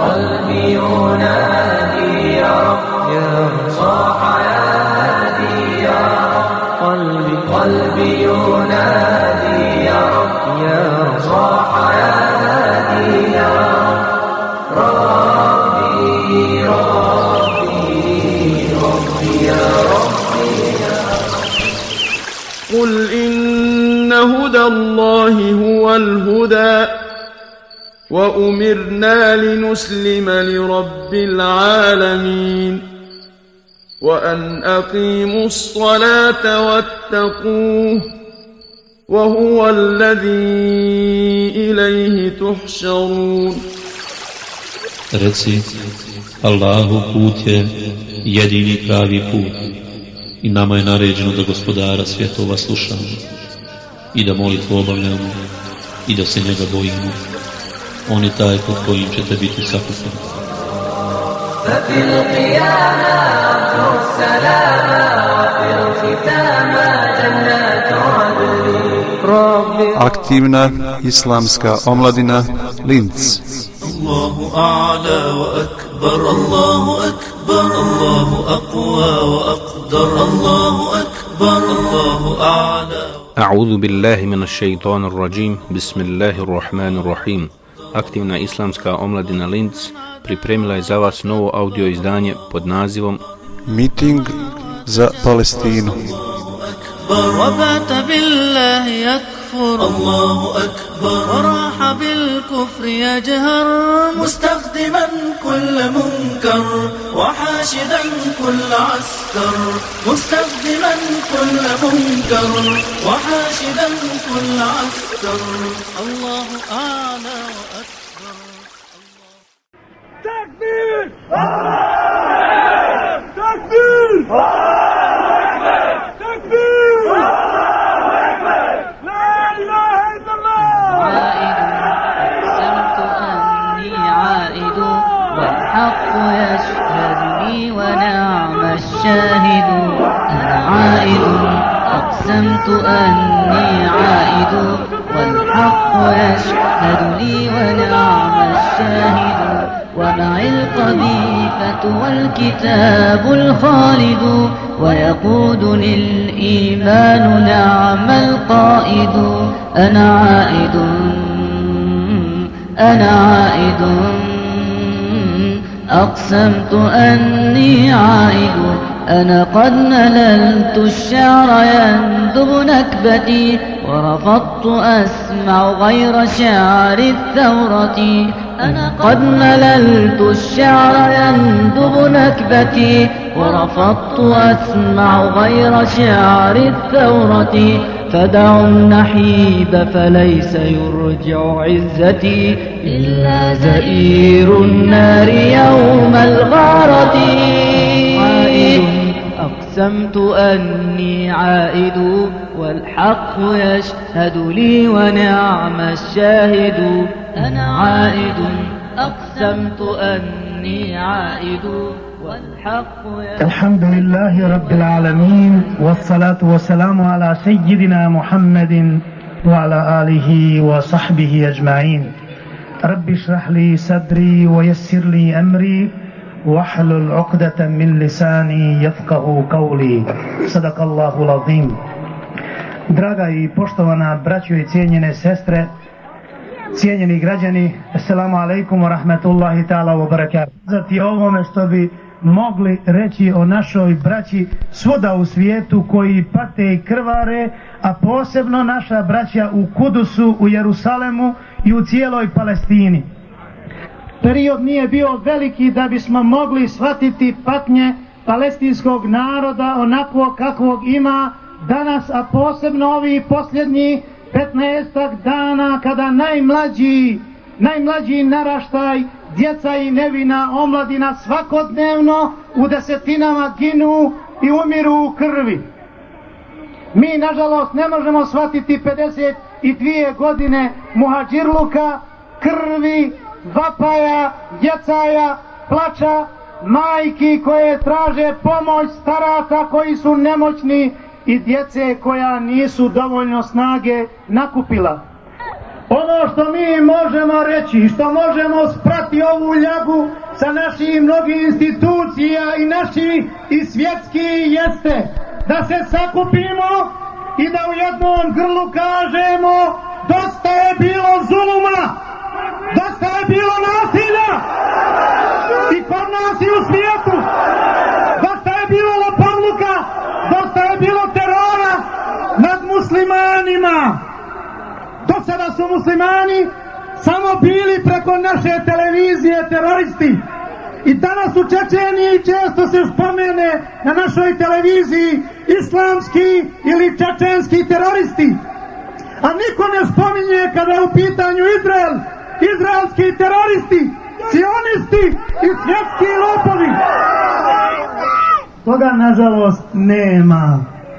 قلبي ينادي يا رب. يا رب صاح ينادي يا رب. قلبي قلبي ينادي يا رب. يا رب صاح ينادي يا رب. ربي ربي ربي يا ربي. يا قل إن هدى الله هو الهدى. وأمرنا لنسلم لرب العالمين وأن أقيموا الصلاة واتقوه وهو الذي إليه تحشرون. رسي الله بوته يديني كابي بوت إنما ينارجن دا господارا سفيتو وصلشان إذا مولي توبا لهم إذا سنجا بوئي On je taj pod kojim ćete biti. ففي القيامة أرجو السلام وفي الختام جنات عدن Aktivna islamska omladina Linz. الله أعلى وأكبر الله أكبر الله أقوى وأقدر الله أكبر الله أعلى أعوذ بالله من الشيطان الرجيم بسم الله الرحمن الرحيم aktivna islamska omladina Linz pripremila je za vas novo audio izdanje pod nazivom Meeting za Palestinu. Allahu akbar, بالكفر يجهر مستخدما كل منكر وحاشدا كل عسكر. مستخدما كل منكر وحاشدا كل عسكر. الله أعلى وأكبر. أقسمت أقسمت أني عائد والحق يشهد لي ونعم الشاهد ومعي القذيفة والكتاب الخالد ويقودني الإيمان نعم القائد أنا عائد أنا عائد أقسمت أني عائد. أنا قد مللت الشعر يندب نكبتي ورفضت أسمع غير شعر الثورة. أنا قد مللت الشعر يندب نكبتي ورفضت أسمع غير شعر الثورة. فدعوا النحيب فليس يرجع عزتي إلا زئير النار يوم الغارة. أقسمت أني عائد والحق يشهد لي ونعم الشاهد. أنا عائد أقسمت أني عائد والحق يشهد. الحمد لله رب العالمين والصلاة والسلام على سيدنا محمد وعلى آله وصحبه أجمعين. رب اشرح لي صدري ويسر لي أمري واحلل عقدة من لساني يفقه قولي صدق الله العظيم Draga i poštovana braćo i cijenjene sestre, cijenjeni građani, assalamu alaikum wa rahmetullahi ta'ala wa barakatuh. Zati ovome što bi mogli reći o našoj braći svuda u svijetu koji pate i krvare, a posebno naša braća u Kudusu, u Jerusalemu i u cijeloj Palestini. Period nije bio veliki da bismo mogli shvatiti patnje palestinskog naroda onako kakvog ima danas, a posebno ovi posljednji 15 dana kada najmlađi, najmlađi naraštaj, djeca i nevina omladina svakodnevno u desetinama ginu i umiru u krvi. Mi, nažalost, ne možemo shvatiti 52 godine muhađirluka, krvi, vapaja, djecaja, plača, majki koje traže pomoć staraca koji su nemoćni i djece koja nisu dovoljno snage nakupila. Ono što mi možemo reći, što možemo sprati ovu ljagu sa naših mnogih institucija i naših i svjetski jeste da se sakupimo i da u jednom grlu kažemo dosta je bilo zuluma, dosta je bilo nasilja i kod nas i u svijetu, dosta je bilo lopovluka, dosta je bilo terora nad muslimanima. Do sada su muslimani samo bili preko naše televizije teroristi. I danas u Čečeniji često se spomene na našoj televiziji islamski ili čečenski teroristi. A niko ne spominje kada je u pitanju Izrael, izraelski teroristi, cionisti i svjetski lopovi. Toga nažalost nema.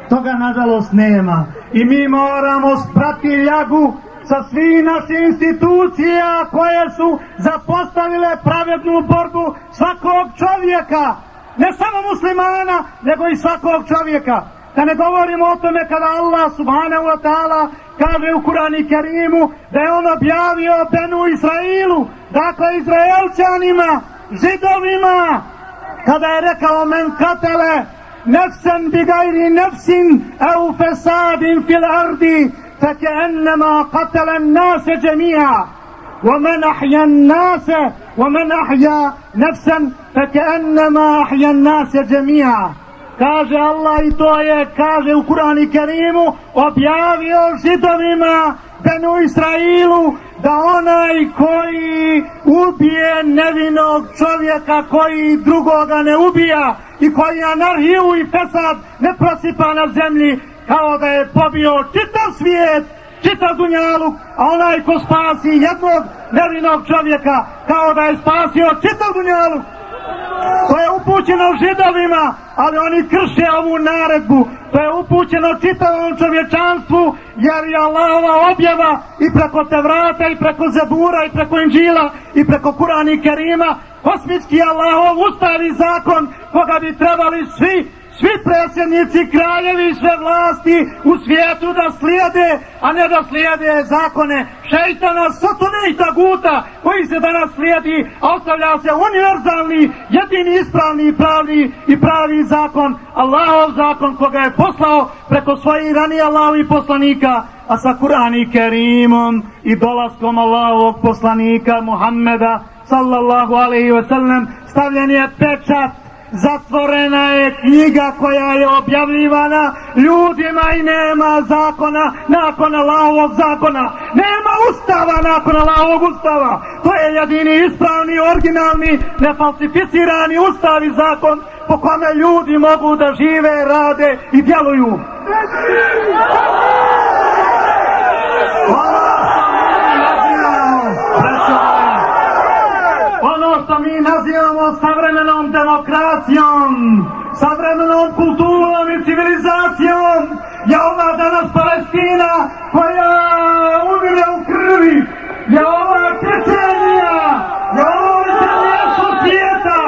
Toga nažalost nema. I mi moramo sprati ljagu sa svih naših institucija koje su zapostavile pravednu borbu svakog čovjeka. Ne samo muslimana, nego i svakog čovjeka. Da ne govorimo o tome kada Allah subhanahu wa ta'ala kaže u Kurani Kerimu da je on objavio Benu Israilu, dakle Izraelčanima, židovima, kada je rekao men katele nefsen bi gajri nefsin au fesadin fil ardi فكأنما قتل الناس جميعا ومن أحيا الناس ومن أحيا نفسا فكأنما أحيا الناس جميعا kaže Allah i to je, kaže u Kurani Kerimu, objavio židovima Benu Israilu da onaj koji ubije nevinog čovjeka koji drugoga ne ubija i koji anarhiju i pesad ne prosipa na zemlji kao da je pobio čitav svijet, čitav dunjaluk, a onaj ko spasi jednog nevinog čovjeka kao da je spasio čitav dunjaluk. To je upućeno židovima, ali oni krše ovu naredbu. To je upućeno čitavom čovječanstvu, jer je Allahova objava i preko Tevrata, i preko Zabura, i preko Inđila, i preko Kurana i Kerima, kosmički Allahov ustavi zakon koga bi trebali svi svi predsjednici, kraljevi, sve vlasti u svijetu da slijede, a ne da slijede zakone šeitana, satane i taguta koji se danas slijedi, a ostavlja se univerzalni, jedini ispravni i pravi i pravi zakon, Allahov zakon koga je poslao preko svojih ranije Allahovi poslanika, a sa Kur'an i Kerimom i dolaskom Allahovog poslanika Muhammeda sallallahu alaihi ve sellem stavljen je pečat zatvorena je knjiga koja je objavljivana ljudima i nema zakona nakon Allahovog zakona. Nema ustava nakon Allahovog ustava. To je jedini ispravni, originalni, nefalsificirani ustav i zakon po kome ljudi mogu da žive, rade i djeluju. što mi nazivamo savremenom demokracijom, savremenom kulturom i civilizacijom, je ova danas Palestina koja umire u krvi, je ova Čečenija, je ovo zemljestvo svijeta,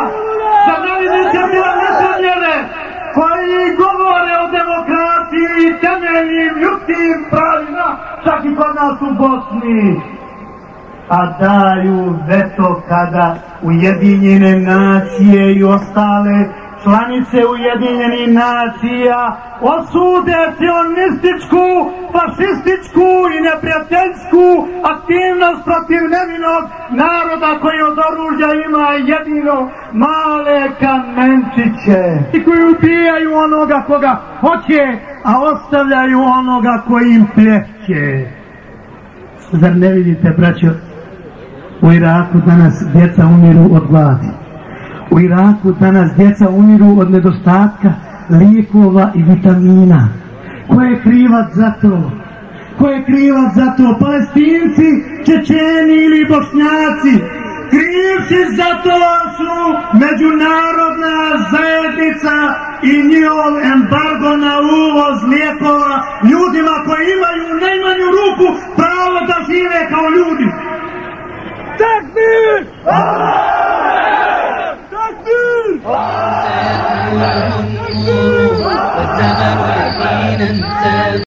za najveće bila nesrednjene, koji govore o demokraciji i temeljnim ljudskim pravima, čak i kod nas u Bosni a daju veto kada Ujedinjene nacije i ostale članice Ujedinjenih nacija osude sionističku, fašističku i neprijateljsku aktivnost protiv nevinog naroda koji od oružja ima jedino male kamenčiće i koji ubijaju onoga koga hoće, a ostavljaju onoga koji im pljeće. Zar ne vidite, braćo, U Iraku danas djeca umiru od gladi. U Iraku danas djeca umiru od nedostatka lijekova i vitamina. Ko je krivac za to? Ko je krivac za to? Palestinci, Čečeni ili Bošnjaci? Krivci za to su međunarodna zajednica i njihov embargo na uvoz lijekova ljudima koji imaju najmanju ruku pravo da žive kao ljudi. تكبير تكبير والزمن يقينا